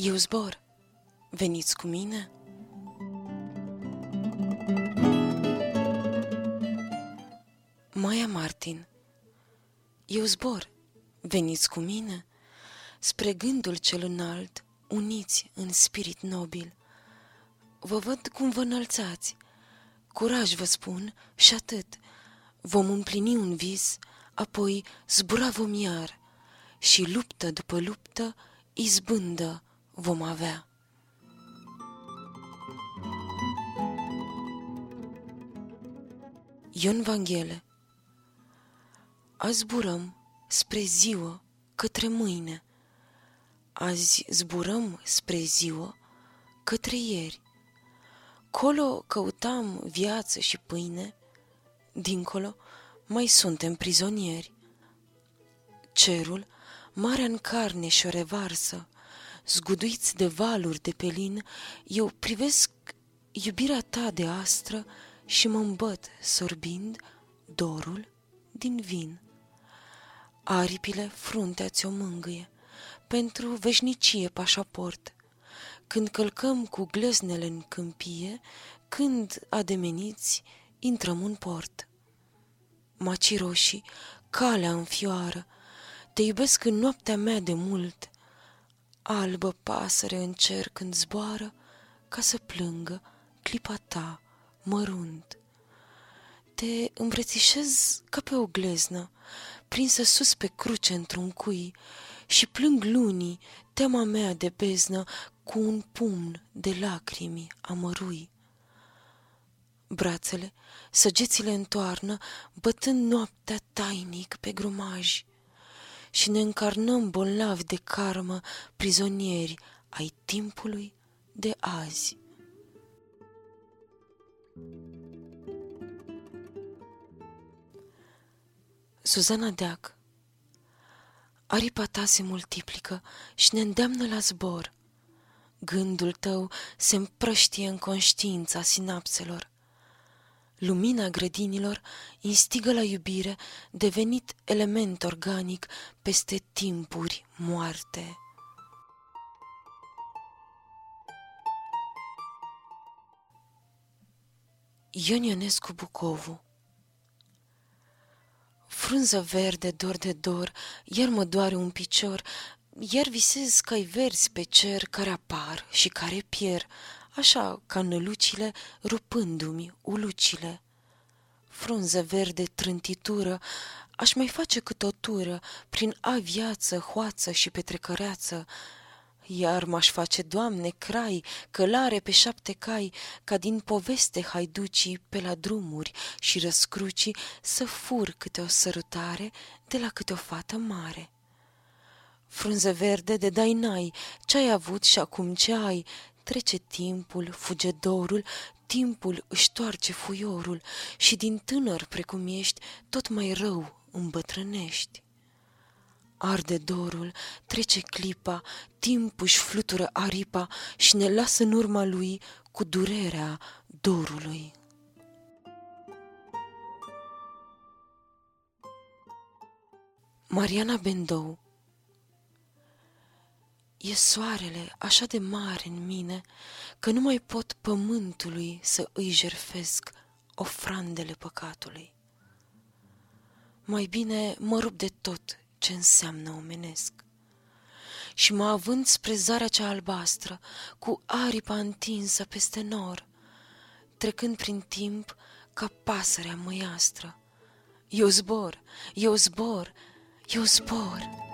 Eu zbor. Veniți cu mine? Maia Martin Eu zbor. Veniți cu mine? Spre gândul cel înalt, uniți în spirit nobil. Vă văd cum vă înălțați. Curaj vă spun și atât. Vom împlini un vis, apoi zbura vom iar și luptă după luptă izbândă vom avea. Ion Vanghele Azi zburăm spre ziua către mâine. Azi zburăm spre ziua către ieri. Colo căutam viață și pâine, dincolo mai suntem prizonieri. Cerul, marea în carne și o revarsă, zguduiți de valuri de pelin, eu privesc iubirea ta de astră și mă îmbăt sorbind dorul din vin. Aripile fruntea ți-o mângâie, pentru veșnicie pașaport. Când călcăm cu gleznele în câmpie, când ademeniți intrăm în port. Macii roșii, calea înfioară, te iubesc în noaptea mea de mult. Albă pasăre în cer când zboară, ca să plângă clipa ta mărunt. Te îmbrățișez ca pe o gleznă, prinsă sus pe cruce într-un cui, și plâng lunii, tema mea de beznă, cu un pumn de lacrimi amărui. Brațele, săgețile întoarnă, bătând noaptea tainic pe grumaj, și ne încarnăm bolnavi de karmă, prizonieri ai timpului de azi. Suzana Deac Aripa ta se multiplică și ne îndeamnă la zbor. Gândul tău se împrăștie în conștiința sinapselor. Lumina grădinilor instigă la iubire, devenit element organic peste timpuri moarte. Ion Ionescu Bucovu Frunză verde, dor de dor, iar mă doare un picior, iar visez cai verzi pe cer care apar și care pierd, așa ca nălucile rupându-mi ulucile. Frunză verde trântitură, aș mai face cât o tură prin a viață, hoață și petrecăreață, iar m-aș face, Doamne, crai, călare pe șapte cai, ca din poveste haiducii pe la drumuri și răscrucii să fur câte o sărutare de la câte o fată mare. Frunză verde de dai n-ai, ce-ai avut și acum ce ai, trece timpul, fuge dorul, timpul își toarce fuiorul și din tânăr precum ești, tot mai rău îmbătrânești. Arde dorul, trece clipa, timpul își flutură aripa și ne lasă în urma lui cu durerea dorului. Mariana Bendou E soarele așa de mare în mine că nu mai pot pământului să îi jerfesc ofrandele păcatului. Mai bine mă rup de tot ce înseamnă omenesc. Și mă având spre zarea cea albastră, cu aripa întinsă peste nor, trecând prin timp ca pasărea măiastră. Eu zbor, eu zbor, eu zbor.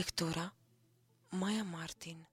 Lectura Maya Martin